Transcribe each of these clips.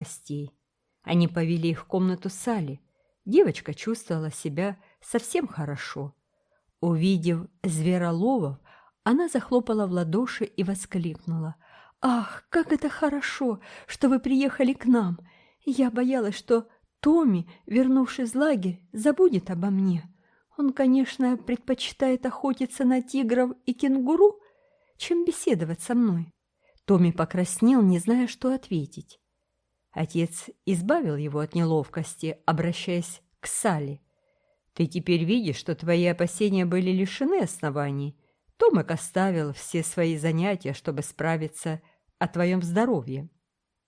гостей. Они повели их в комнату Сали. Девочка чувствовала себя совсем хорошо. Увидев звероловов, она захлопала в ладоши и воскликнула. «Ах, как это хорошо, что вы приехали к нам! Я боялась, что Томми, вернувшись в лагерь, забудет обо мне. Он, конечно, предпочитает охотиться на тигров и кенгуру, чем беседовать со мной». Томми покраснел, не зная, что ответить. Отец избавил его от неловкости, обращаясь к Салли. «Ты теперь видишь, что твои опасения были лишены оснований. Томик оставил все свои занятия, чтобы справиться о твоем здоровье».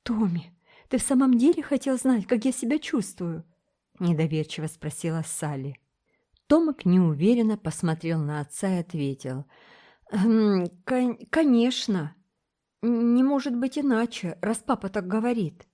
«Томми, ты в самом деле хотел знать, как я себя чувствую?» – недоверчиво спросила Салли. Томик неуверенно посмотрел на отца и ответил. «Хм, «Конечно. Не может быть иначе, раз папа так говорит».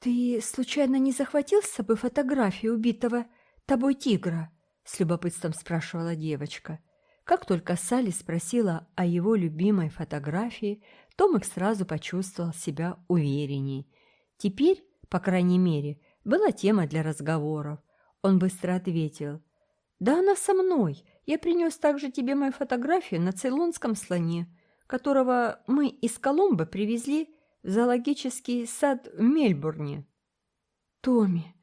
«Ты случайно не захватил с собой фотографию убитого тобой тигра?» – с любопытством спрашивала девочка. Как только Салли спросила о его любимой фотографии, Томик сразу почувствовал себя уверенней. Теперь, по крайней мере, была тема для разговоров. Он быстро ответил. «Да она со мной. Я принес также тебе мою фотографию на цейлонском слоне, которого мы из Коломбо привезли зоологический сад в Мельбурне. Томми,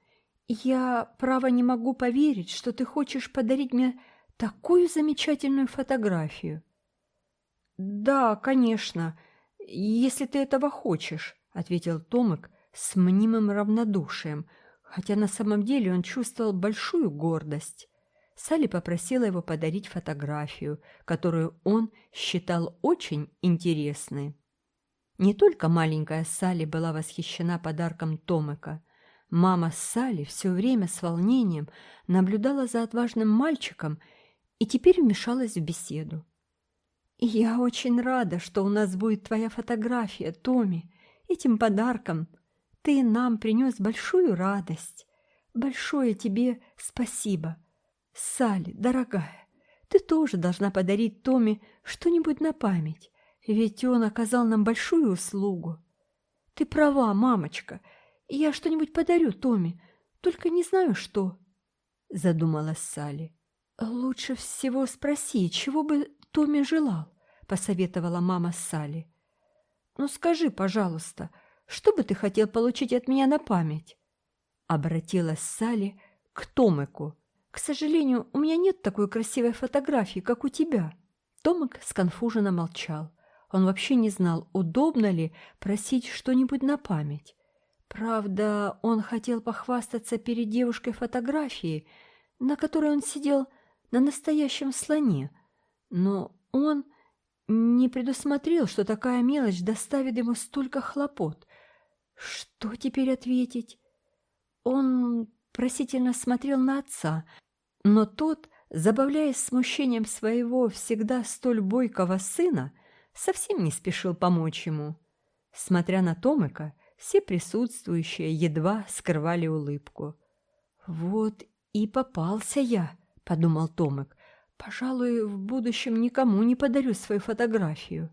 я, право, не могу поверить, что ты хочешь подарить мне такую замечательную фотографию. Да, конечно, если ты этого хочешь, ответил Томик с мнимым равнодушием, хотя на самом деле он чувствовал большую гордость. Салли попросила его подарить фотографию, которую он считал очень интересной. Не только маленькая Салли была восхищена подарком Томека. Мама Салли все время с волнением наблюдала за отважным мальчиком и теперь вмешалась в беседу. «Я очень рада, что у нас будет твоя фотография, Томми. Этим подарком ты нам принес большую радость. Большое тебе спасибо. Салли, дорогая, ты тоже должна подарить Томми что-нибудь на память. Ведь он оказал нам большую услугу. Ты права, мамочка. Я что-нибудь подарю Томе, только не знаю что. Задумалась Салли. Лучше всего спроси, чего бы Томе желал, посоветовала мама Салли. Ну скажи, пожалуйста, что бы ты хотел получить от меня на память? Обратилась Салли к Томику. К сожалению, у меня нет такой красивой фотографии, как у тебя. Томик сконфуженно молчал. Он вообще не знал, удобно ли просить что-нибудь на память. Правда, он хотел похвастаться перед девушкой фотографией, на которой он сидел на настоящем слоне, но он не предусмотрел, что такая мелочь доставит ему столько хлопот. Что теперь ответить? Он просительно смотрел на отца, но тот, забавляясь смущением своего всегда столь бойкого сына, совсем не спешил помочь ему. Смотря на Томика, все присутствующие едва скрывали улыбку. «Вот и попался я», — подумал Томик. «Пожалуй, в будущем никому не подарю свою фотографию».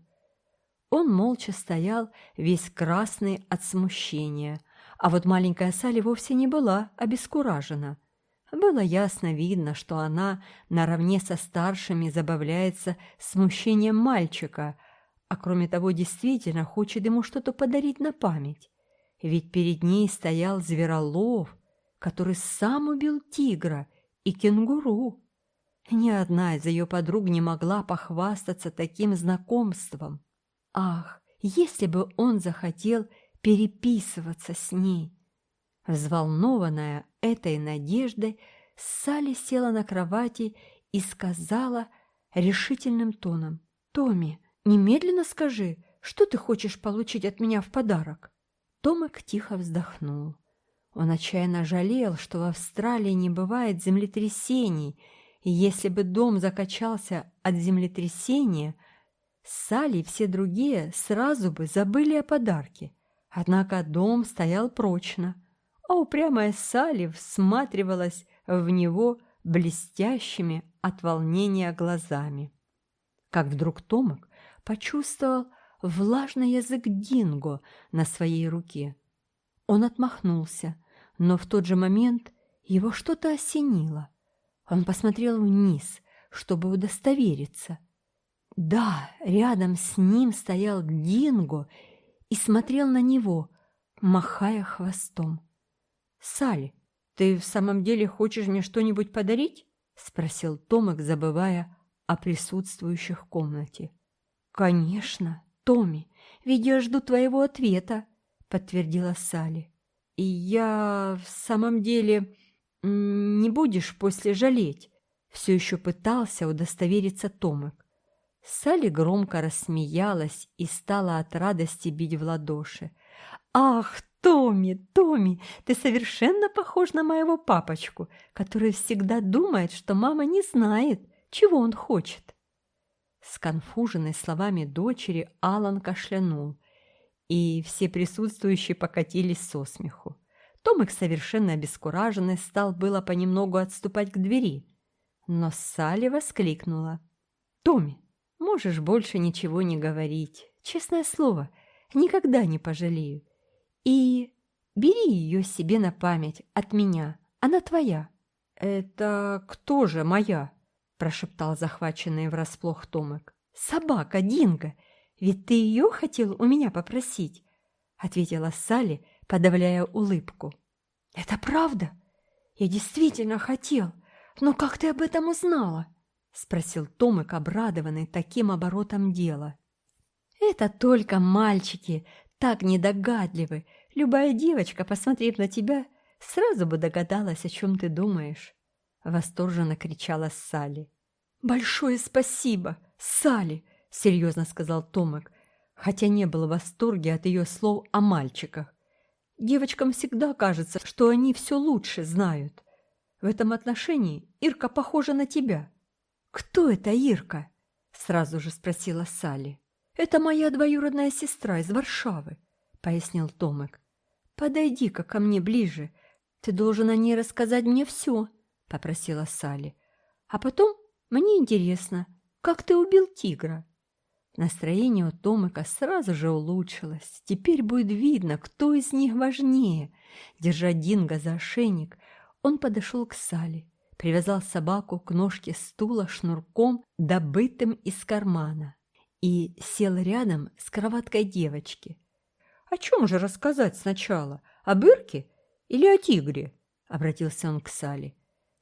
Он молча стоял, весь красный от смущения, а вот маленькая Салли вовсе не была обескуражена. Было ясно видно, что она наравне со старшими забавляется смущением мальчика, а кроме того действительно хочет ему что-то подарить на память. Ведь перед ней стоял зверолов, который сам убил тигра и кенгуру. Ни одна из ее подруг не могла похвастаться таким знакомством. Ах, если бы он захотел переписываться с ней! Взволнованная этой надеждой, Салли села на кровати и сказала решительным тоном, «Томми, Немедленно скажи, что ты хочешь получить от меня в подарок?» Томик тихо вздохнул. Он отчаянно жалел, что в Австралии не бывает землетрясений, и если бы дом закачался от землетрясения, Салли и все другие сразу бы забыли о подарке. Однако дом стоял прочно, а упрямая Салли всматривалась в него блестящими от волнения глазами. Как вдруг Томик почувствовал влажный язык Динго на своей руке. Он отмахнулся, но в тот же момент его что-то осенило. Он посмотрел вниз, чтобы удостовериться. Да, рядом с ним стоял Динго и смотрел на него, махая хвостом. «Салли, ты в самом деле хочешь мне что-нибудь подарить?» — спросил Томик, забывая о присутствующих в комнате. «Конечно, Томми, ведь я жду твоего ответа», — подтвердила Салли. «И я в самом деле не будешь после жалеть?» Все еще пытался удостовериться Томик. Салли громко рассмеялась и стала от радости бить в ладоши. «Ах, Томми, Томми, ты совершенно похож на моего папочку, который всегда думает, что мама не знает, чего он хочет». Сконфуженный словами дочери, Алан кашлянул, и все присутствующие покатились со смеху. Томик, совершенно обескураженный, стал было понемногу отступать к двери, но Салли воскликнула. «Томми, можешь больше ничего не говорить. Честное слово, никогда не пожалею. И бери ее себе на память от меня, она твоя». «Это кто же моя?» – прошептал захваченный врасплох Томик. «Собака, Динго, ведь ты ее хотел у меня попросить?» – ответила Салли, подавляя улыбку. «Это правда? Я действительно хотел. Но как ты об этом узнала?» – спросил Томик, обрадованный таким оборотом дела. «Это только мальчики, так недогадливы. Любая девочка, посмотрев на тебя, сразу бы догадалась, о чем ты думаешь», – восторженно кричала Салли. «Большое спасибо, Салли!» – серьезно сказал Томик, хотя не был в восторге от ее слов о мальчиках. Девочкам всегда кажется, что они все лучше знают. В этом отношении Ирка похожа на тебя. «Кто это Ирка?» – сразу же спросила Салли. «Это моя двоюродная сестра из Варшавы», – пояснил Томик. «Подойди-ка ко мне ближе. Ты должен о ней рассказать мне все», – попросила Салли. «А потом мне интересно, как ты убил тигра?» Настроение у Томика сразу же улучшилось. Теперь будет видно, кто из них важнее. Держа Динго за ошейник, он подошел к Сале, привязал собаку к ножке стула шнурком, добытым из кармана, и сел рядом с кроваткой девочки. «О чем же рассказать сначала? Об Ирке или о тигре?» — обратился он к Сале.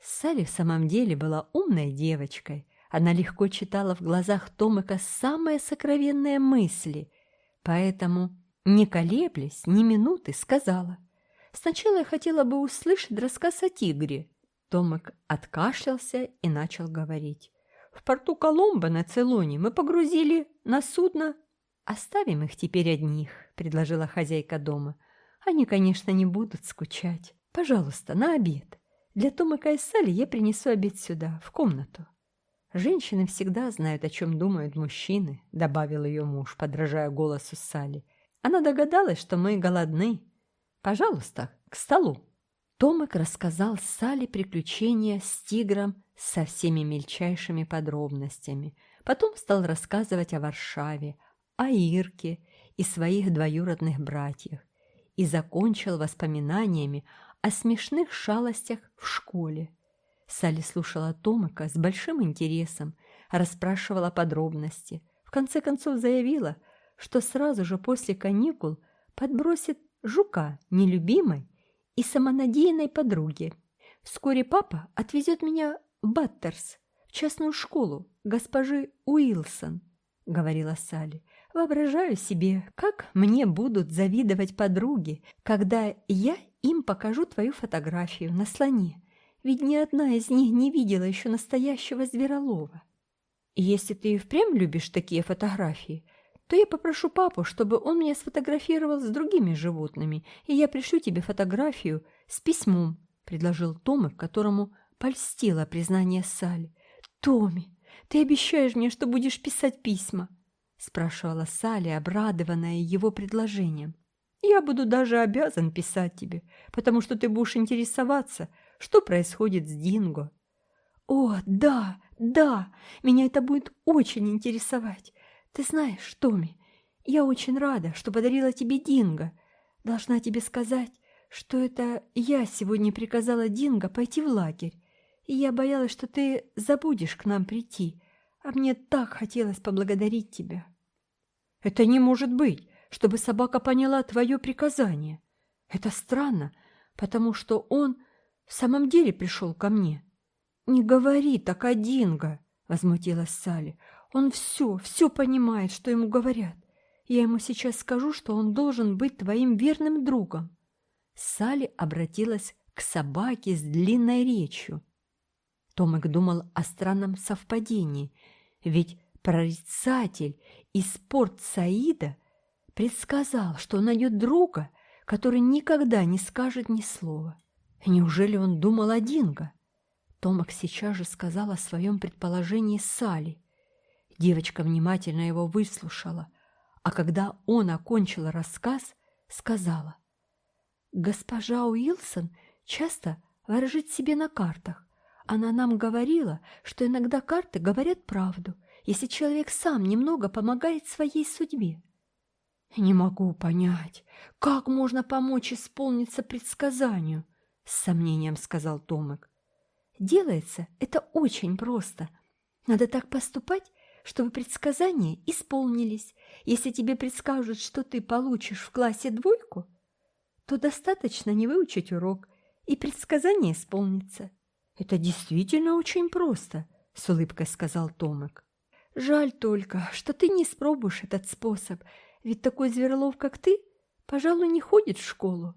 Салли в самом деле была умной девочкой — она легко читала в глазах Томика самые сокровенные мысли, поэтому, не колеблясь ни минуты, сказала. «Сначала я хотела бы услышать рассказ о тигре». Томик откашлялся и начал говорить. «В порту Коломбо на Целоне мы погрузили на судно...» «Оставим их теперь одних», — предложила хозяйка дома. «Они, конечно, не будут скучать. Пожалуйста, на обед. Для Томика и Салли я принесу обед сюда, в комнату». «Женщины всегда знают, о чем думают мужчины», — добавил ее муж, подражая голосу Салли. «Она догадалась, что мы голодны. Пожалуйста, к столу». Томик рассказал Салли приключения с тигром со всеми мельчайшими подробностями. Потом стал рассказывать о Варшаве, о Ирке и своих двоюродных братьях и закончил воспоминаниями о смешных шалостях в школе. Салли слушала Томика с большим интересом, расспрашивала подробности. В конце концов заявила, что сразу же после каникул подбросит жука нелюбимой и самонадеянной подруге. Вскоре папа отвезет меня в Баттерс, в частную школу госпожи Уилсон, — говорила Салли. Воображаю себе, как мне будут завидовать подруги, когда я им покажу твою фотографию на слоне ведь ни одна из них не видела еще настоящего зверолова. если ты и впрямь любишь такие фотографии, то я попрошу папу, чтобы он меня сфотографировал с другими животными, и я пришлю тебе фотографию с письмом», — предложил Томик, которому польстило признание Салли. «Томми, ты обещаешь мне, что будешь писать письма?» — спрашивала Салли, обрадованная его предложением. «Я буду даже обязан писать тебе, потому что ты будешь интересоваться, что происходит с Динго. «О, да, да, меня это будет очень интересовать. Ты знаешь, Томми, я очень рада, что подарила тебе Динго. Должна тебе сказать, что это я сегодня приказала Динго пойти в лагерь, и я боялась, что ты забудешь к нам прийти, а мне так хотелось поблагодарить тебя». «Это не может быть, чтобы собака поняла твое приказание. Это странно, потому что он в самом деле пришел ко мне». «Не говори так о Динго!» — возмутилась Салли. «Он все, все понимает, что ему говорят. Я ему сейчас скажу, что он должен быть твоим верным другом». Салли обратилась к собаке с длинной речью. Томик думал о странном совпадении, ведь прорицатель из порт Саида предсказал, что он найдет друга, который никогда не скажет ни слова. Неужели он думал о Динго? Томак сейчас же сказал о своем предположении Салли. Девочка внимательно его выслушала, а когда он окончил рассказ, сказала. «Госпожа Уилсон часто ворожит себе на картах. Она нам говорила, что иногда карты говорят правду, если человек сам немного помогает своей судьбе. «Не могу понять, как можно помочь исполниться предсказанию?» — с сомнением сказал Томик. Делается это очень просто. Надо так поступать, чтобы предсказания исполнились. Если тебе предскажут, что ты получишь в классе двойку, то достаточно не выучить урок, и предсказание исполнится. Это действительно очень просто, с улыбкой сказал Томик. Жаль только, что ты не спробуешь этот способ, ведь такой зверлов, как ты, пожалуй, не ходит в школу.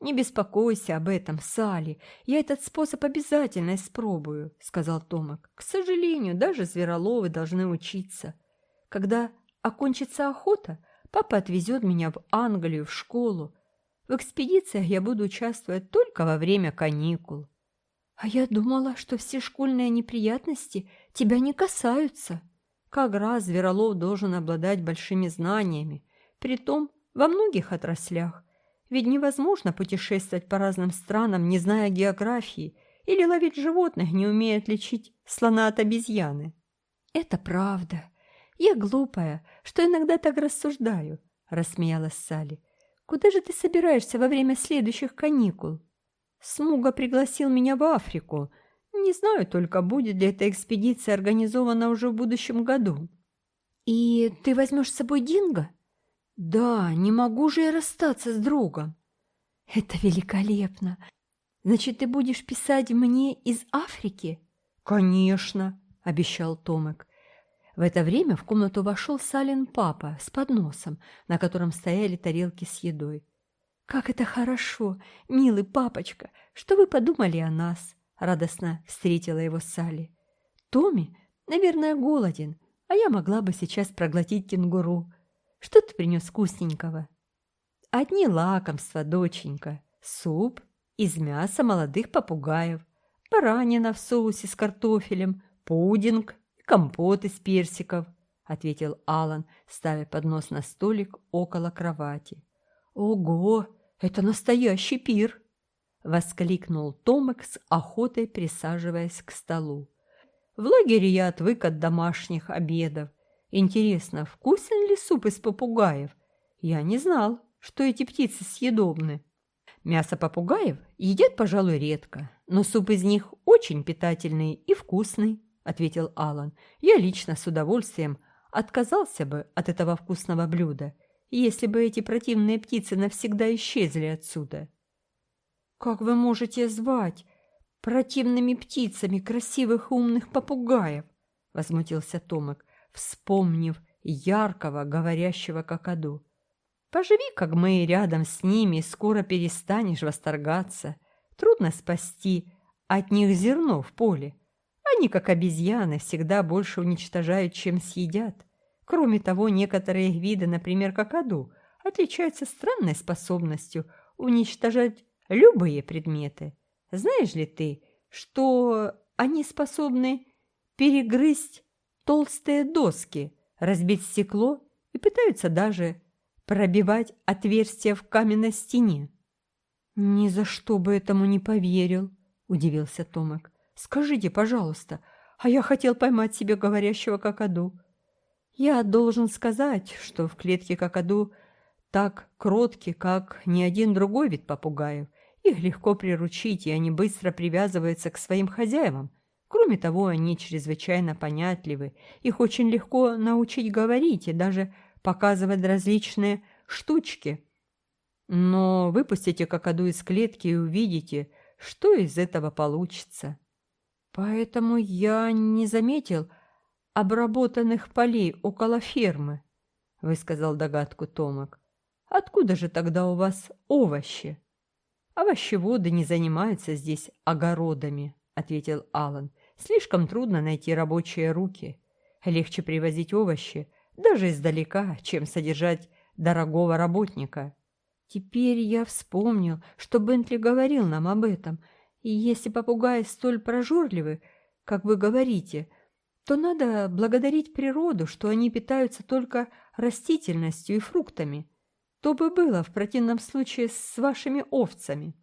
«Не беспокойся об этом, Салли. Я этот способ обязательно испробую», — сказал Томак. «К сожалению, даже звероловы должны учиться. Когда окончится охота, папа отвезет меня в Англию, в школу. В экспедициях я буду участвовать только во время каникул». «А я думала, что все школьные неприятности тебя не касаются. Как раз зверолов должен обладать большими знаниями, притом во многих отраслях. Ведь невозможно путешествовать по разным странам, не зная географии, или ловить животных, не умея отличить слона от обезьяны. Это правда. Я глупая, что иногда так рассуждаю, рассмеялась Салли. Куда же ты собираешься во время следующих каникул? Смуга пригласил меня в Африку. Не знаю только, будет ли эта экспедиция организована уже в будущем году. И ты возьмешь с собой Динго? Да, не могу же я расстаться с другом. Это великолепно. Значит, ты будешь писать мне из Африки? Конечно, обещал Томек. В это время в комнату вошел Салин папа с подносом, на котором стояли тарелки с едой. «Как это хорошо, милый папочка! Что вы подумали о нас?» Радостно встретила его Салли. «Томми, наверное, голоден, а я могла бы сейчас проглотить кенгуру. Что ты принес вкусненького?» «Одни лакомства, доченька. Суп из мяса молодых попугаев, баранина в соусе с картофелем, пудинг и компот из персиков», — ответил Алан, ставя поднос на столик около кровати. «Ого, это настоящий пир!» — воскликнул Томек с охотой, присаживаясь к столу. «В лагере я отвык от домашних обедов Интересно, вкусен ли суп из попугаев? Я не знал, что эти птицы съедобны. Мясо попугаев едят, пожалуй, редко, но суп из них очень питательный и вкусный, ответил Алан. Я лично с удовольствием отказался бы от этого вкусного блюда, если бы эти противные птицы навсегда исчезли отсюда. Как вы можете звать противными птицами красивых умных попугаев? возмутился Томик вспомнив яркого, говорящего какаду. Поживи, как мы, рядом с ними, и скоро перестанешь восторгаться. Трудно спасти от них зерно в поле. Они, как обезьяны, всегда больше уничтожают, чем съедят. Кроме того, некоторые виды, например, какаду, отличаются странной способностью уничтожать любые предметы. Знаешь ли ты, что они способны перегрызть толстые доски, разбить стекло и пытаются даже пробивать отверстия в каменной стене. «Ни за что бы этому не поверил», — удивился Томик. «Скажите, пожалуйста, а я хотел поймать себе говорящего какаду. Я должен сказать, что в клетке какаду так кротки, как ни один другой вид попугаев. Их легко приручить, и они быстро привязываются к своим хозяевам. Кроме того, они чрезвычайно понятливы. Их очень легко научить говорить и даже показывать различные штучки. Но выпустите какаду из клетки и увидите, что из этого получится. Поэтому я не заметил обработанных полей около фермы, высказал догадку Томок. Откуда же тогда у вас овощи? Овощеводы не занимаются здесь огородами, ответил Алан. Слишком трудно найти рабочие руки. Легче привозить овощи, даже издалека, чем содержать дорогого работника. Теперь я вспомнил, что Бентли говорил нам об этом, и если попугаи столь прожорливы, как вы говорите, то надо благодарить природу, что они питаются только растительностью и фруктами. То бы было в противном случае с вашими овцами.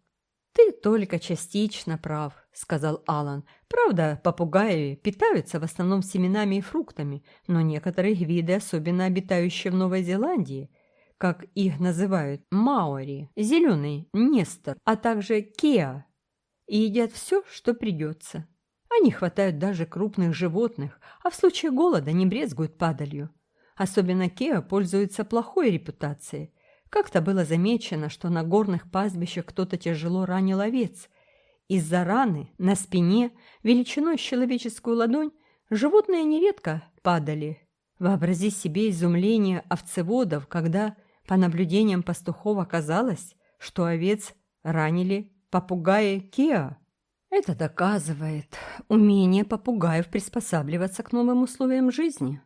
«Ты только частично прав», — сказал Алан. «Правда, попугаи питаются в основном семенами и фруктами, но некоторые виды, особенно обитающие в Новой Зеландии, как их называют, маори, зеленый нестор, а также кеа, едят все, что придется. Они хватают даже крупных животных, а в случае голода не брезгуют падалью. Особенно кеа пользуется плохой репутацией. Как-то было замечено, что на горных пастбищах кто-то тяжело ранил овец. Из-за раны на спине, величиной с человеческую ладонь, животные нередко падали. Вообрази себе изумление овцеводов, когда по наблюдениям пастухов оказалось, что овец ранили попугаи Киа. Это доказывает умение попугаев приспосабливаться к новым условиям жизни.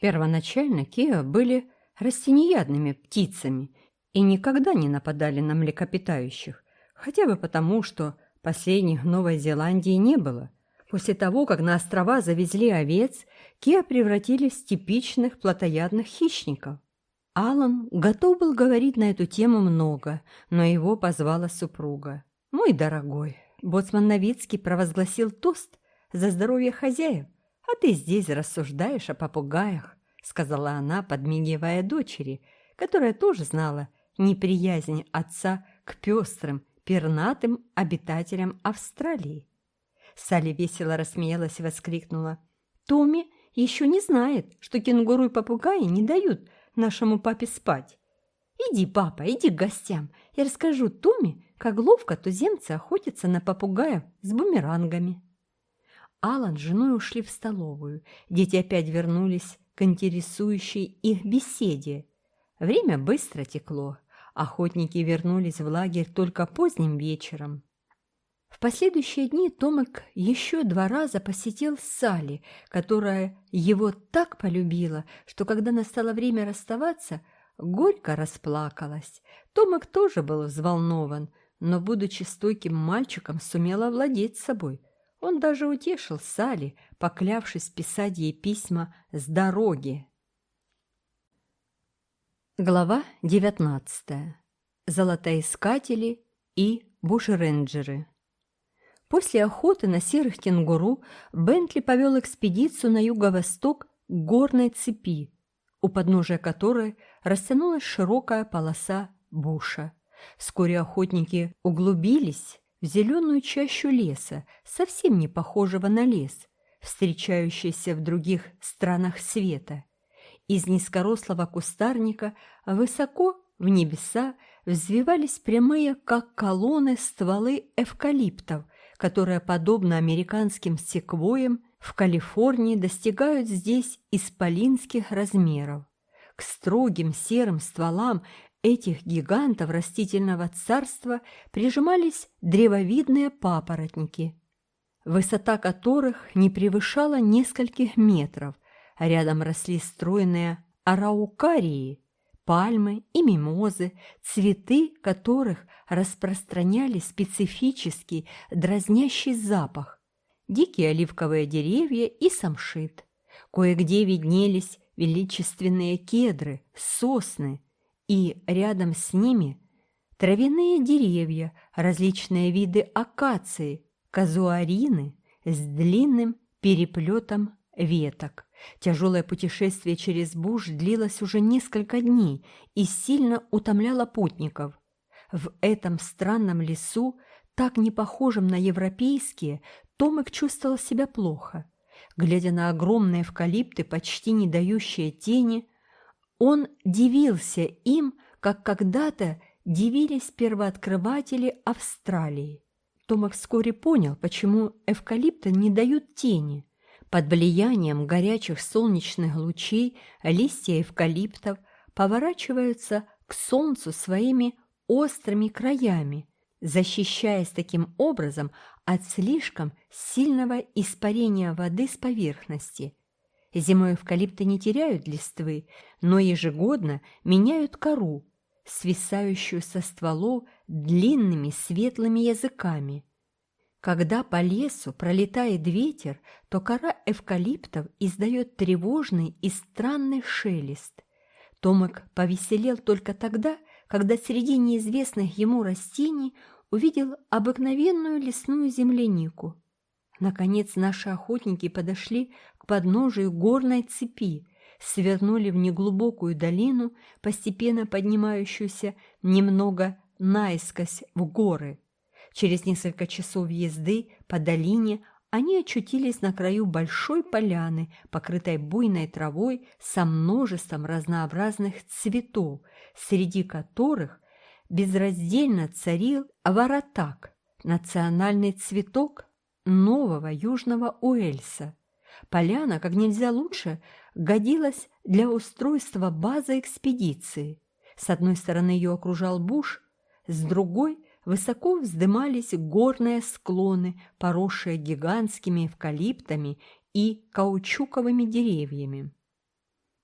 Первоначально Киа были растениядными птицами и никогда не нападали на млекопитающих, хотя бы потому, что последних в Новой Зеландии не было. После того, как на острова завезли овец, Киа превратились в типичных плотоядных хищников. Алан готов был говорить на эту тему много, но его позвала супруга. «Мой дорогой, боцман Новицкий провозгласил тост за здоровье хозяев, а ты здесь рассуждаешь о попугаях», сказала она, подмигивая дочери, которая тоже знала неприязнь отца к пестрым, пернатым обитателям Австралии. Салли весело рассмеялась и воскликнула. «Томми еще не знает, что кенгуру и попугаи не дают нашему папе спать. Иди, папа, иди к гостям. Я расскажу Туме, как ловко туземцы охотятся на попугаев с бумерангами. Алан с женой ушли в столовую. Дети опять вернулись к интересующей их беседе. Время быстро текло. Охотники вернулись в лагерь только поздним вечером. В последующие дни Томик еще два раза посетил Салли, которая его так полюбила, что когда настало время расставаться, горько расплакалась. Томик тоже был взволнован, но, будучи стойким мальчиком, сумел овладеть собой. Он даже утешил Салли, поклявшись писать ей письма с дороги. Глава девятнадцатая. Золотоискатели и бушренджеры. После охоты на серых кенгуру Бентли повел экспедицию на юго-восток горной цепи, у подножия которой растянулась широкая полоса буша. Вскоре охотники углубились в зеленую чащу леса, совсем не похожего на лес, встречающийся в других странах света. Из низкорослого кустарника высоко в небеса взвивались прямые, как колонны, стволы эвкалиптов, которые, подобно американским секвоям, в Калифорнии достигают здесь исполинских размеров. К строгим серым стволам этих гигантов растительного царства прижимались древовидные папоротники, высота которых не превышала нескольких метров, а рядом росли стройные араукарии, пальмы и мимозы, цветы которых распространяли специфический дразнящий запах, дикие оливковые деревья и самшит. Кое-где виднелись величественные кедры, сосны, и рядом с ними травяные деревья, различные виды акации, казуарины с длинным переплетом веток. Тяжелое путешествие через буш длилось уже несколько дней и сильно утомляло путников. В этом странном лесу, так не похожем на европейские, Томик чувствовал себя плохо. Глядя на огромные эвкалипты, почти не дающие тени, он дивился им, как когда-то дивились первооткрыватели Австралии. Томик вскоре понял, почему эвкалипты не дают тени. Под влиянием горячих солнечных лучей листья эвкалиптов поворачиваются к солнцу своими острыми краями, защищаясь таким образом от слишком сильного испарения воды с поверхности. Зимой эвкалипты не теряют листвы, но ежегодно меняют кору, свисающую со стволов длинными светлыми языками. Когда по лесу пролетает ветер, то кора эвкалиптов издает тревожный и странный шелест. Томик повеселел только тогда, когда среди неизвестных ему растений увидел обыкновенную лесную землянику. Наконец наши охотники подошли к подножию горной цепи, свернули в неглубокую долину, постепенно поднимающуюся немного наискось в горы. Через несколько часов езды по долине они очутились на краю большой поляны, покрытой буйной травой со множеством разнообразных цветов, среди которых безраздельно царил воротак, национальный цветок нового Южного Уэльса. Поляна как нельзя лучше годилась для устройства базы экспедиции. С одной стороны ее окружал буш, с другой высоко вздымались горные склоны, поросшие гигантскими эвкалиптами и каучуковыми деревьями.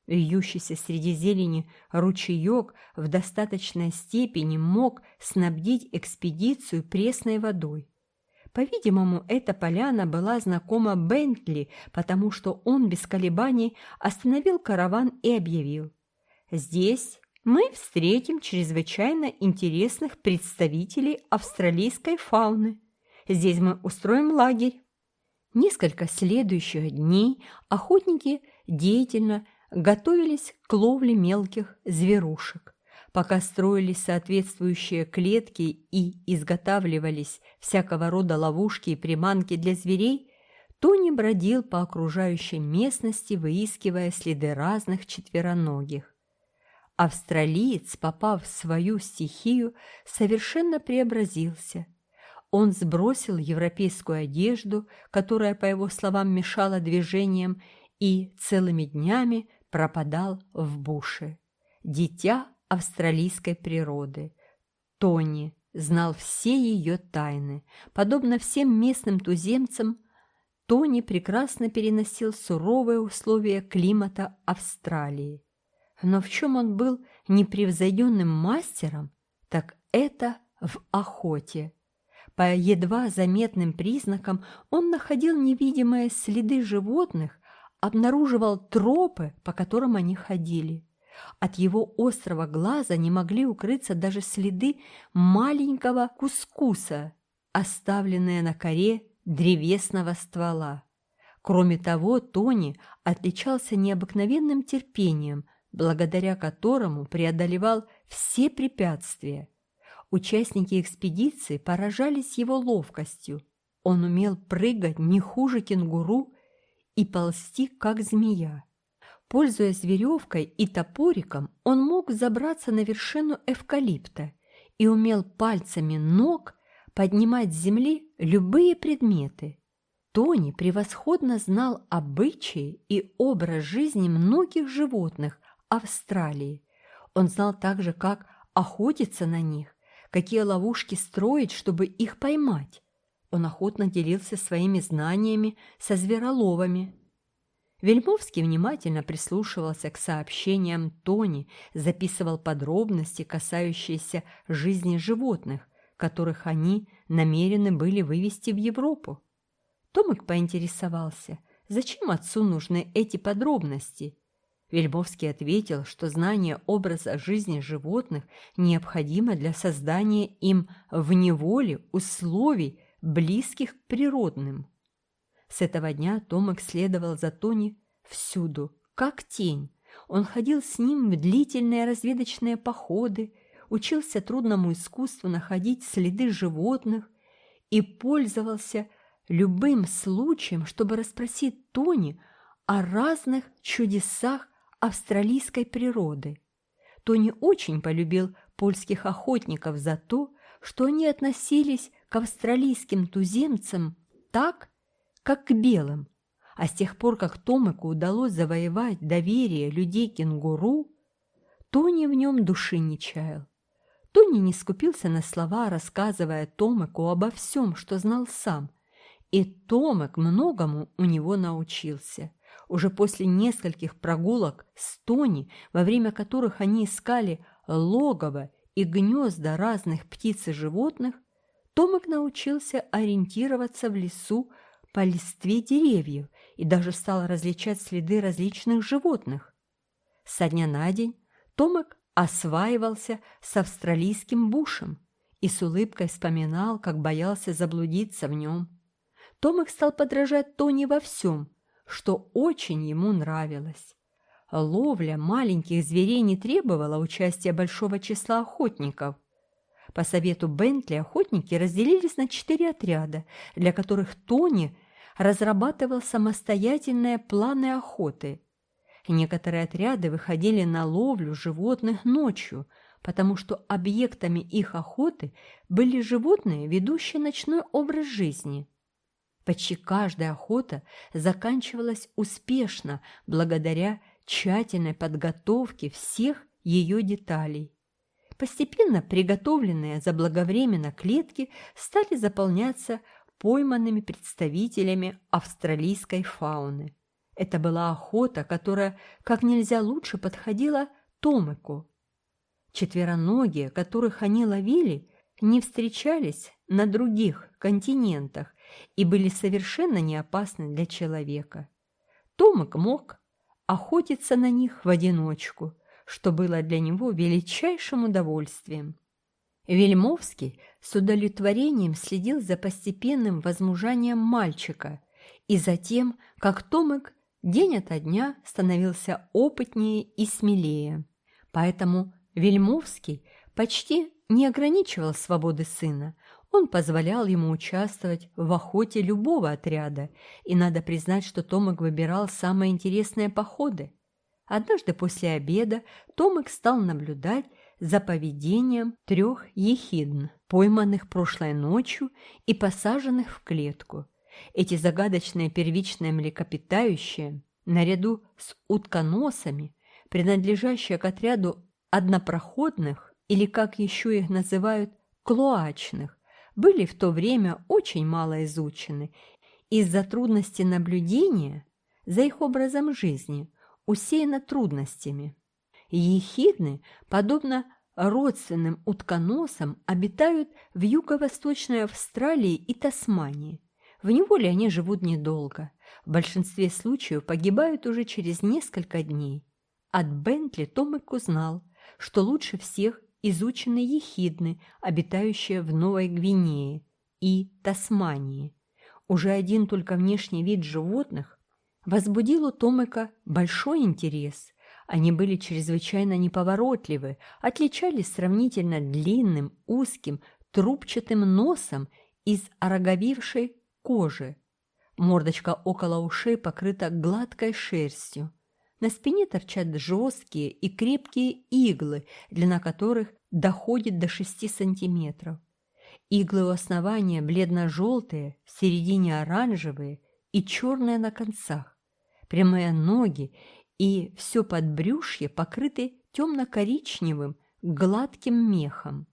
Вьющийся среди зелени ручеек в достаточной степени мог снабдить экспедицию пресной водой. По-видимому, эта поляна была знакома Бентли, потому что он без колебаний остановил караван и объявил. «Здесь мы встретим чрезвычайно интересных представителей австралийской фауны. Здесь мы устроим лагерь». Несколько следующих дней охотники деятельно готовились к ловле мелких зверушек. Пока строились соответствующие клетки и изготавливались всякого рода ловушки и приманки для зверей, Тони бродил по окружающей местности, выискивая следы разных четвероногих. Австралиец, попав в свою стихию, совершенно преобразился. Он сбросил европейскую одежду, которая, по его словам, мешала движениям, и целыми днями пропадал в буше. Дитя австралийской природы. Тони знал все ее тайны. Подобно всем местным туземцам, Тони прекрасно переносил суровые условия климата Австралии. Но в чем он был непревзойденным мастером, так это в охоте. По едва заметным признакам он находил невидимые следы животных, обнаруживал тропы, по которым они ходили. От его острого глаза не могли укрыться даже следы маленького кускуса, оставленные на коре древесного ствола. Кроме того, Тони отличался необыкновенным терпением, благодаря которому преодолевал все препятствия. Участники экспедиции поражались его ловкостью. Он умел прыгать не хуже кенгуру и ползти, как змея. Пользуясь веревкой и топориком, он мог забраться на вершину эвкалипта и умел пальцами ног поднимать с земли любые предметы. Тони превосходно знал обычаи и образ жизни многих животных Австралии. Он знал также, как охотиться на них, какие ловушки строить, чтобы их поймать. Он охотно делился своими знаниями со звероловами. Вельмовский внимательно прислушивался к сообщениям Тони, записывал подробности, касающиеся жизни животных, которых они намерены были вывести в Европу. Томик поинтересовался, зачем отцу нужны эти подробности. Вельмовский ответил, что знание образа жизни животных необходимо для создания им в неволе условий, близких к природным. С этого дня Томик следовал за Тони всюду, как тень. Он ходил с ним в длительные разведочные походы, учился трудному искусству находить следы животных и пользовался любым случаем, чтобы расспросить Тони о разных чудесах австралийской природы. Тони очень полюбил польских охотников за то, что они относились к австралийским туземцам так, как к белым, а с тех пор, как Томику удалось завоевать доверие людей-кенгуру, Тони в нем души не чаял. Тони не скупился на слова, рассказывая Томику обо всем, что знал сам, и Томик многому у него научился. Уже после нескольких прогулок с Тони, во время которых они искали логово и гнезда разных птиц и животных, Томик научился ориентироваться в лесу по листве деревьев и даже стал различать следы различных животных. Со дня на день Томик осваивался с австралийским бушем и с улыбкой вспоминал, как боялся заблудиться в нем. Томик стал подражать Тони во всем, что очень ему нравилось. Ловля маленьких зверей не требовала участия большого числа охотников. По совету Бентли охотники разделились на четыре отряда, для которых Тони разрабатывал самостоятельные планы охоты. Некоторые отряды выходили на ловлю животных ночью, потому что объектами их охоты были животные, ведущие ночной образ жизни. Почти каждая охота заканчивалась успешно благодаря тщательной подготовке всех ее деталей. Постепенно приготовленные заблаговременно клетки стали заполняться пойманными представителями австралийской фауны. Это была охота, которая как нельзя лучше подходила Томику. Четвероногие, которых они ловили, не встречались на других континентах и были совершенно не опасны для человека. Томик мог охотиться на них в одиночку, что было для него величайшим удовольствием. Вельмовский с удовлетворением следил за постепенным возмужанием мальчика и за тем, как Томик день ото дня становился опытнее и смелее. Поэтому Вельмовский почти не ограничивал свободы сына, он позволял ему участвовать в охоте любого отряда, и надо признать, что Томик выбирал самые интересные походы. Однажды после обеда Томик стал наблюдать за поведением трех ехидн, пойманных прошлой ночью и посаженных в клетку. Эти загадочные первичные млекопитающие, наряду с утконосами, принадлежащие к отряду однопроходных, или, как еще их называют, клоачных, были в то время очень мало изучены из-за трудности наблюдения за их образом жизни, усеяно трудностями. Ехидны, подобно родственным утконосам, обитают в юго-восточной Австралии и Тасмании. В неволе они живут недолго, в большинстве случаев погибают уже через несколько дней. От Бентли Томик узнал, что лучше всех изучены ехидны, обитающие в Новой Гвинее и Тасмании. Уже один только внешний вид животных возбудил у Томика большой интерес. Они были чрезвычайно неповоротливы, отличались сравнительно длинным, узким, трубчатым носом из ороговевшей кожи. Мордочка около ушей покрыта гладкой шерстью. На спине торчат жесткие и крепкие иглы, длина которых доходит до 6 сантиметров. Иглы у основания бледно-желтые, в середине оранжевые и черные на концах. Прямые ноги и все подбрюшье покрыты темно-коричневым гладким мехом.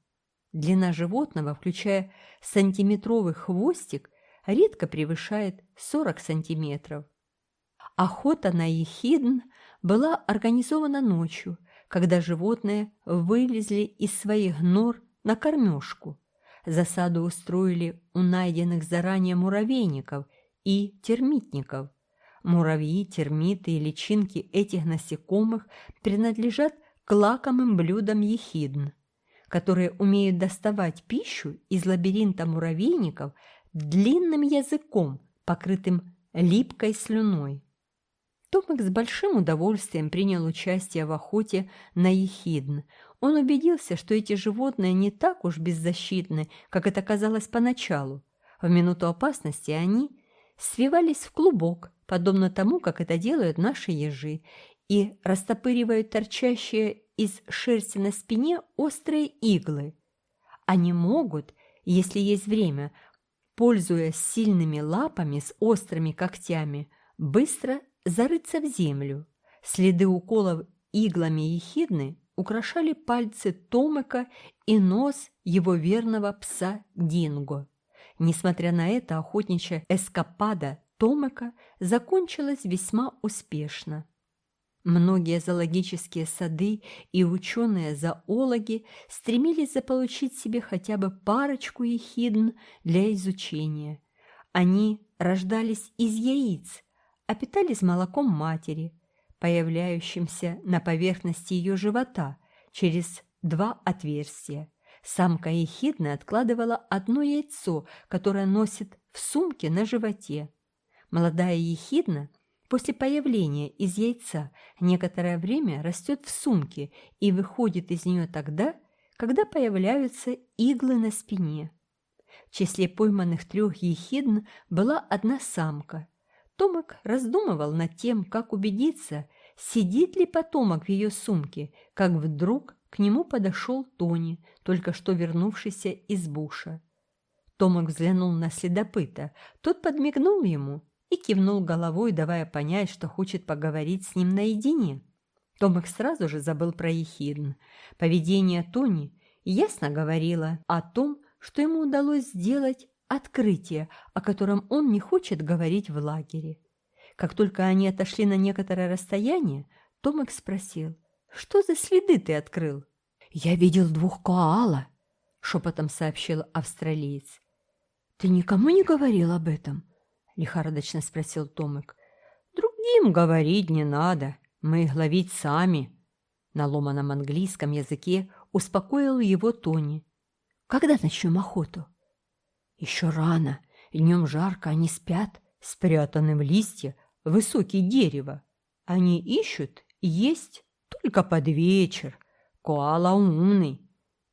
Длина животного, включая сантиметровый хвостик, редко превышает 40 сантиметров. Охота на ехидн была организована ночью, когда животные вылезли из своих нор на кормежку. Засаду устроили у найденных заранее муравейников и термитников. Муравьи, термиты и личинки этих насекомых принадлежат к лакомым блюдам ехидн, которые умеют доставать пищу из лабиринта муравейников длинным языком, покрытым липкой слюной. Томик с большим удовольствием принял участие в охоте на ехидн. Он убедился, что эти животные не так уж беззащитны, как это казалось поначалу. В минуту опасности они свивались в клубок, подобно тому, как это делают наши ежи, и растопыривают торчащие из шерсти на спине острые иглы. Они могут, если есть время, пользуясь сильными лапами с острыми когтями, быстро зарыться в землю. Следы уколов иглами ехидны украшали пальцы Томыка и нос его верного пса Динго. Несмотря на это, охотничья эскапада Томыка закончилась весьма успешно. Многие зоологические сады и ученые-зоологи стремились заполучить себе хотя бы парочку ехидн для изучения. Они рождались из яиц, а питались молоком матери, появляющимся на поверхности ее живота через два отверстия. Самка ехидна откладывала одно яйцо, которое носит в сумке на животе. Молодая ехидна – После появления из яйца некоторое время растет в сумке и выходит из нее тогда, когда появляются иглы на спине. В числе пойманных трех ехидн была одна самка. Томик раздумывал над тем, как убедиться, сидит ли потомок в ее сумке, как вдруг к нему подошел Тони, только что вернувшийся из буша. Томик взглянул на следопыта, тот подмигнул ему – и кивнул головой, давая понять, что хочет поговорить с ним наедине. Томик сразу же забыл про Ехидн. Поведение Тони ясно говорило о том, что ему удалось сделать открытие, о котором он не хочет говорить в лагере. Как только они отошли на некоторое расстояние, Томик спросил, «Что за следы ты открыл?» «Я видел двух коала», — шепотом сообщил австралиец. «Ты никому не говорил об этом?» — лихорадочно спросил Томик. «Другим говорить не надо, мы их ловить сами». На ломаном английском языке успокоил его Тони. «Когда начнем охоту?» «Еще рано, днем жарко, они спят, спрятаны в листья, высокие дерево. Они ищут есть только под вечер. Коала умный,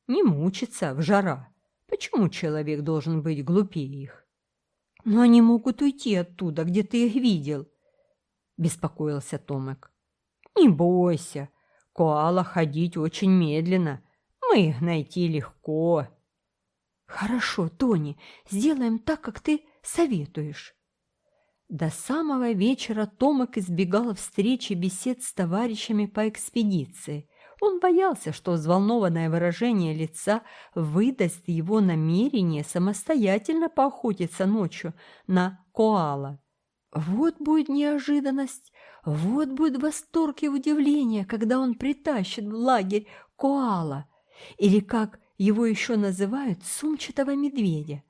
не мучится в жара. Почему человек должен быть глупее их?» «Но они могут уйти оттуда, где ты их видел», – беспокоился Томек. «Не бойся, коала ходить очень медленно, мы их найти легко». «Хорошо, Тони, сделаем так, как ты советуешь». До самого вечера Томек избегал встречи бесед с товарищами по экспедиции. Он боялся, что взволнованное выражение лица выдаст его намерение самостоятельно поохотиться ночью на коала. Вот будет неожиданность, вот будет восторг и удивление, когда он притащит в лагерь коала, или, как его еще называют, сумчатого медведя.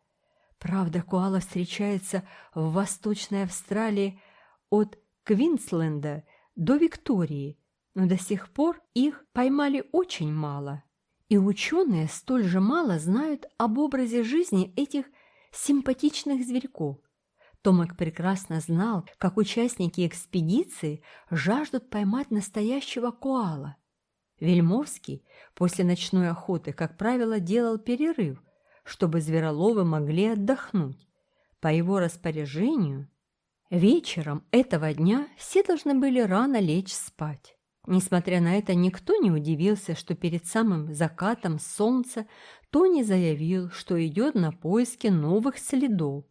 Правда, коала встречается в Восточной Австралии от Квинсленда до Виктории – но до сих пор их поймали очень мало. И ученые столь же мало знают об образе жизни этих симпатичных зверьков. Томик прекрасно знал, как участники экспедиции жаждут поймать настоящего коала. Вельмовский после ночной охоты, как правило, делал перерыв, чтобы звероловы могли отдохнуть. По его распоряжению, вечером этого дня все должны были рано лечь спать. Несмотря на это, никто не удивился, что перед самым закатом солнца Тони заявил, что идет на поиски новых следов.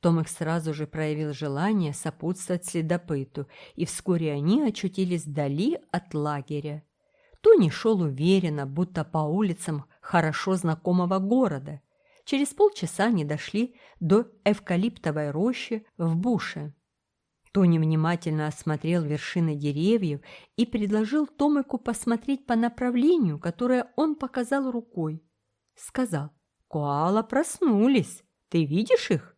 Том их сразу же проявил желание сопутствовать следопыту, и вскоре они очутились вдали от лагеря. Тони шел уверенно, будто по улицам хорошо знакомого города. Через полчаса они дошли до эвкалиптовой рощи в Буше. Тони внимательно осмотрел вершины деревьев и предложил Томику посмотреть по направлению, которое он показал рукой. Сказал, «Коала проснулись. Ты видишь их?»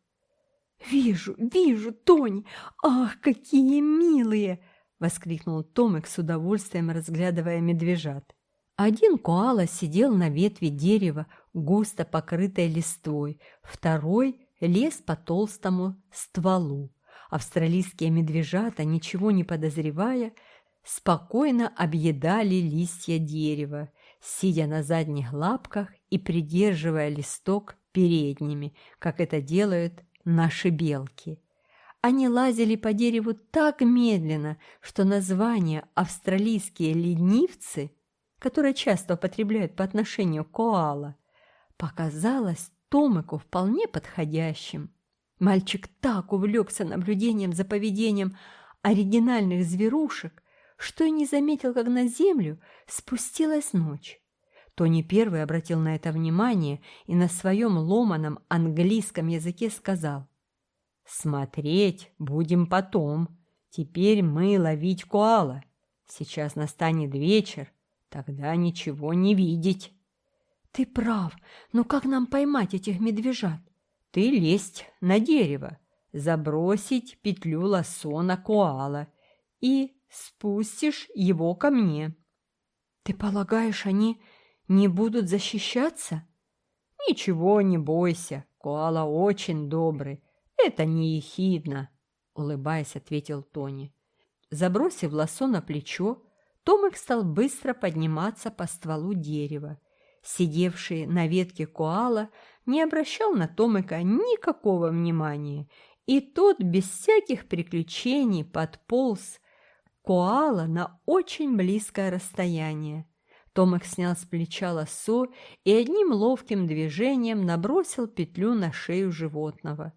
«Вижу, вижу, Тони! Ах, какие милые!» — воскликнул Томик с удовольствием, разглядывая медвежат. Один коала сидел на ветви дерева, густо покрытой листвой, второй лез по толстому стволу Австралийские медвежата, ничего не подозревая, спокойно объедали листья дерева, сидя на задних лапках и придерживая листок передними, как это делают наши белки. Они лазили по дереву так медленно, что название «австралийские ленивцы», которое часто употребляют по отношению к коала, показалось Томику вполне подходящим. Мальчик так увлекся наблюдением за поведением оригинальных зверушек, что и не заметил, как на землю спустилась ночь. Тони первый обратил на это внимание и на своем ломаном английском языке сказал «Смотреть будем потом. Теперь мы ловить коала. Сейчас настанет вечер, тогда ничего не видеть». «Ты прав, но как нам поймать этих медвежат?» «Ты лезть на дерево, забросить петлю лассо на коала и спустишь его ко мне». «Ты полагаешь, они не будут защищаться? Ничего не бойся, Коала очень добрый. Это не ехидно, улыбаясь, ответил Тони. Забросив лосо на плечо, Томик стал быстро подниматься по стволу дерева. Сидевший на ветке коала не обращал на Томика никакого внимания, и тот без всяких приключений подполз коала на очень близкое расстояние. Томик снял с плеча лосо и одним ловким движением набросил петлю на шею животного.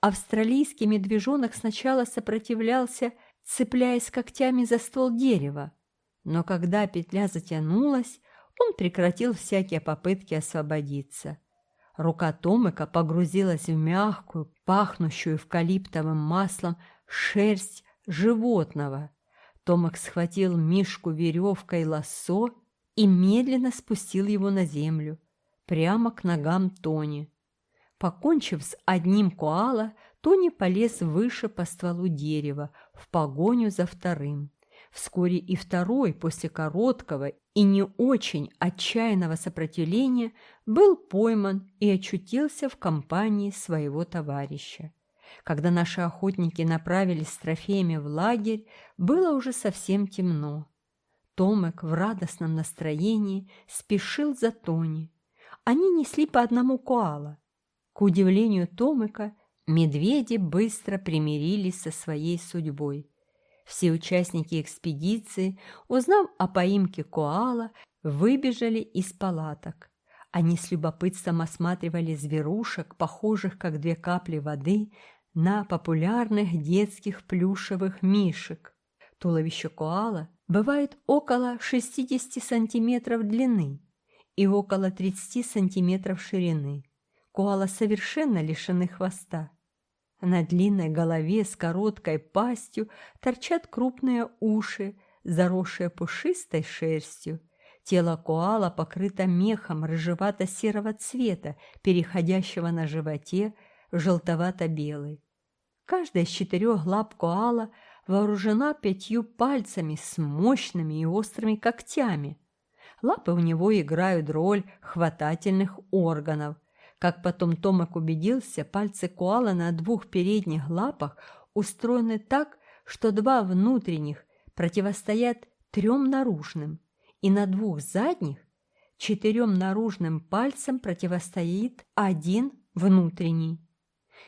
Австралийский медвежонок сначала сопротивлялся, цепляясь когтями за ствол дерева, но когда петля затянулась, он прекратил всякие попытки освободиться. Рука Томика погрузилась в мягкую, пахнущую эвкалиптовым маслом шерсть животного. Томик схватил Мишку веревкой лассо и медленно спустил его на землю, прямо к ногам Тони. Покончив с одним коала, Тони полез выше по стволу дерева в погоню за вторым. Вскоре и второй, после короткого и не очень отчаянного сопротивления, был пойман и очутился в компании своего товарища. Когда наши охотники направились с трофеями в лагерь, было уже совсем темно. Томек в радостном настроении спешил за Тони. Они несли по одному коала. К удивлению Томека, медведи быстро примирились со своей судьбой. Все участники экспедиции, узнав о поимке коала, выбежали из палаток. Они с любопытством осматривали зверушек, похожих как две капли воды, на популярных детских плюшевых мишек. Туловище коала бывает около 60 сантиметров длины и около 30 сантиметров ширины. Коала совершенно лишены хвоста. На длинной голове с короткой пастью торчат крупные уши, заросшие пушистой шерстью. Тело коала покрыто мехом рыжевато-серого цвета, переходящего на животе в желтовато-белый. Каждая из четырех лап коала вооружена пятью пальцами с мощными и острыми когтями. Лапы у него играют роль хватательных органов. Как потом Томак убедился, пальцы коала на двух передних лапах устроены так, что два внутренних противостоят трем наружным, и на двух задних четырем наружным пальцам противостоит один внутренний.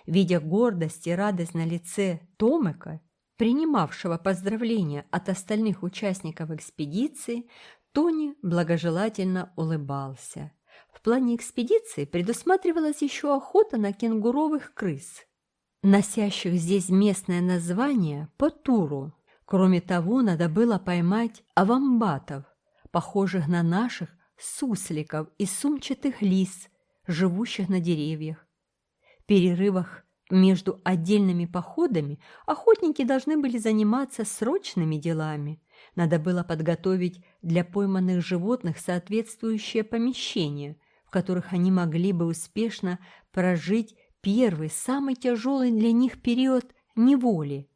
Видя гордость и радость на лице Томека, принимавшего поздравления от остальных участников экспедиции, Тони благожелательно улыбался. В плане экспедиции предусматривалась еще охота на кенгуровых крыс, носящих здесь местное название «потуру». Кроме того, надо было поймать авамбатов, похожих на наших сусликов и сумчатых лис, живущих на деревьях. В перерывах между отдельными походами охотники должны были заниматься срочными делами. Надо было подготовить для пойманных животных соответствующее помещение, которых они могли бы успешно прожить первый, самый тяжелый для них период неволи.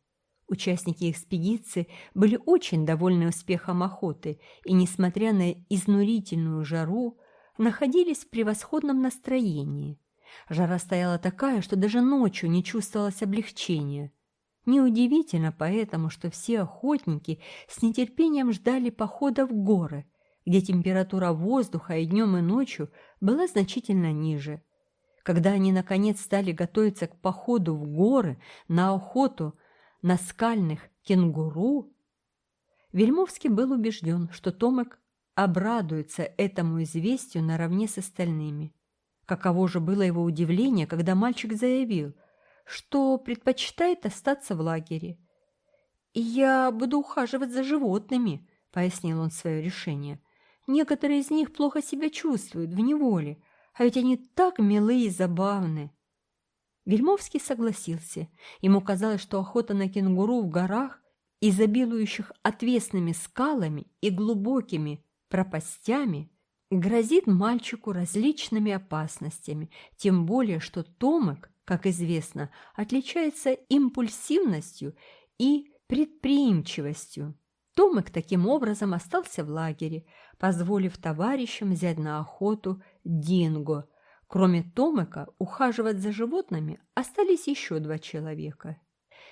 Участники экспедиции были очень довольны успехом охоты и, несмотря на изнурительную жару, находились в превосходном настроении – Жара стояла такая, что даже ночью не чувствовалось облегчения. Неудивительно поэтому, что все охотники с нетерпением ждали похода в горы, где температура воздуха и днем, и ночью была значительно ниже. Когда они, наконец, стали готовиться к походу в горы на охоту на скальных кенгуру, Вельмовский был убежден, что Томек обрадуется этому известию наравне с остальными. Каково же было его удивление, когда мальчик заявил – что предпочитает остаться в лагере. «Я буду ухаживать за животными», — пояснил он свое решение. «Некоторые из них плохо себя чувствуют в неволе, а ведь они так милые и забавны». Вельмовский согласился. Ему казалось, что охота на кенгуру в горах, изобилующих отвесными скалами и глубокими пропастями, грозит мальчику различными опасностями, тем более, что Томек как известно, отличается импульсивностью и предприимчивостью. Томик таким образом остался в лагере, позволив товарищам взять на охоту динго. Кроме Томика, ухаживать за животными остались еще два человека.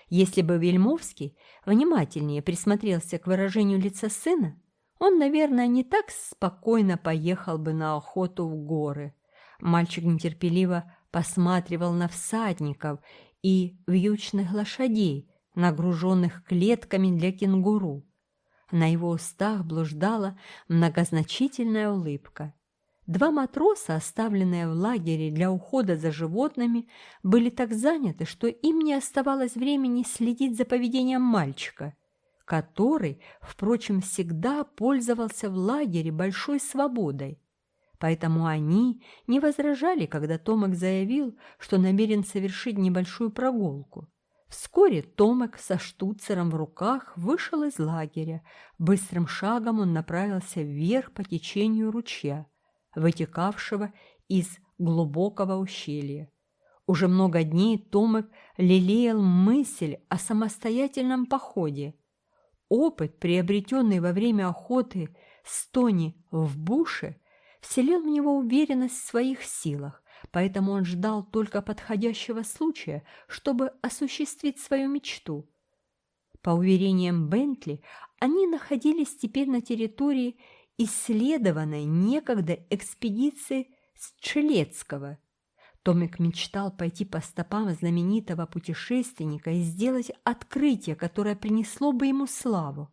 Если бы Вельмовский внимательнее присмотрелся к выражению лица сына, он, наверное, не так спокойно поехал бы на охоту в горы. Мальчик нетерпеливо посматривал на всадников и вьючных лошадей, нагруженных клетками для кенгуру. На его устах блуждала многозначительная улыбка. Два матроса, оставленные в лагере для ухода за животными, были так заняты, что им не оставалось времени следить за поведением мальчика, который, впрочем, всегда пользовался в лагере большой свободой. Поэтому они не возражали, когда Томек заявил, что намерен совершить небольшую прогулку. Вскоре Томек со штуцером в руках вышел из лагеря. Быстрым шагом он направился вверх по течению ручья, вытекавшего из глубокого ущелья. Уже много дней Томек лелеял мысль о самостоятельном походе. Опыт, приобретенный во время охоты с Тони в буше – вселил в него уверенность в своих силах, поэтому он ждал только подходящего случая, чтобы осуществить свою мечту. По уверениям Бентли, они находились теперь на территории исследованной некогда экспедиции Счелецкого. Томик мечтал пойти по стопам знаменитого путешественника и сделать открытие, которое принесло бы ему славу.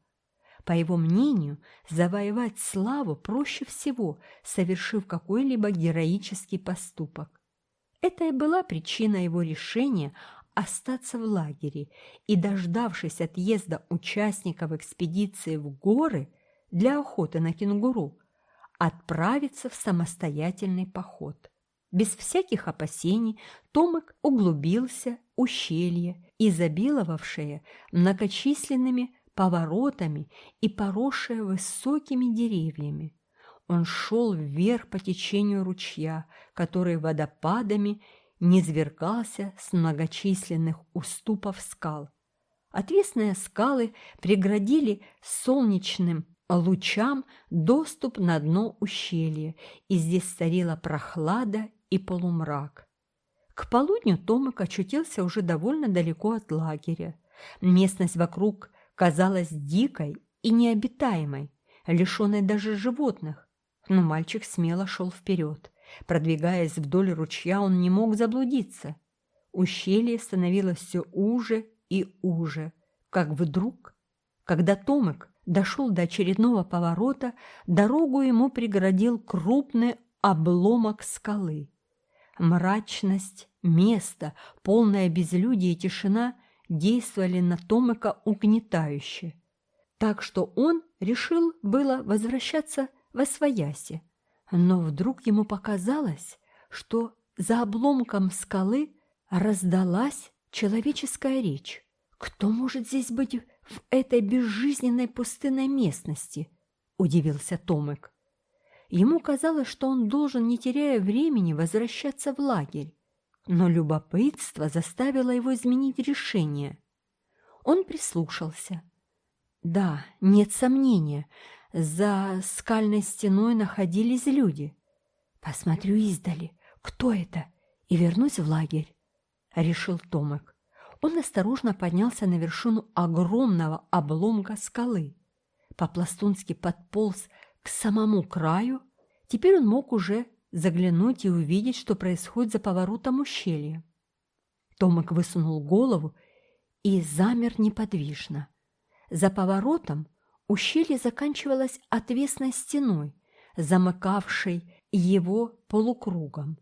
По его мнению, завоевать славу проще всего, совершив какой-либо героический поступок. Это и была причина его решения остаться в лагере и, дождавшись отъезда участников экспедиции в горы для охоты на кенгуру, отправиться в самостоятельный поход. Без всяких опасений Томик углубился ущелье, изобиловавшее многочисленными поворотами и поросшая высокими деревьями. Он шел вверх по течению ручья, который водопадами низвергался с многочисленных уступов скал. Отвесные скалы преградили солнечным лучам доступ на дно ущелья, и здесь царила прохлада и полумрак. К полудню Томик очутился уже довольно далеко от лагеря. Местность вокруг казалась дикой и необитаемой, лишенной даже животных. Но мальчик смело шел вперед. Продвигаясь вдоль ручья, он не мог заблудиться. Ущелье становилось все уже и уже, как вдруг, когда Томик дошел до очередного поворота, дорогу ему преградил крупный обломок скалы. Мрачность, место, полное безлюдие и тишина действовали на Томика угнетающе, так что он решил было возвращаться во свояси. Но вдруг ему показалось, что за обломком скалы раздалась человеческая речь. «Кто может здесь быть в этой безжизненной пустынной местности?» – удивился Томик. Ему казалось, что он должен, не теряя времени, возвращаться в лагерь но любопытство заставило его изменить решение. Он прислушался. Да, нет сомнения, за скальной стеной находились люди. Посмотрю издали, кто это, и вернусь в лагерь, — решил Томик. Он осторожно поднялся на вершину огромного обломка скалы. По-пластунски подполз к самому краю. Теперь он мог уже заглянуть и увидеть, что происходит за поворотом ущелья. Томик высунул голову и замер неподвижно. За поворотом ущелье заканчивалось отвесной стеной, замыкавшей его полукругом.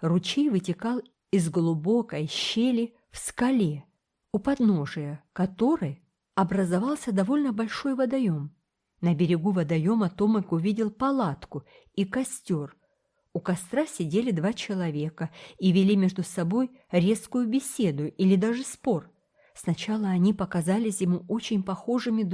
Ручей вытекал из глубокой щели в скале, у подножия которой образовался довольно большой водоем. На берегу водоема Томик увидел палатку и костер. У костра сидели два человека и вели между собой резкую беседу или даже спор. Сначала они показались ему очень похожими друг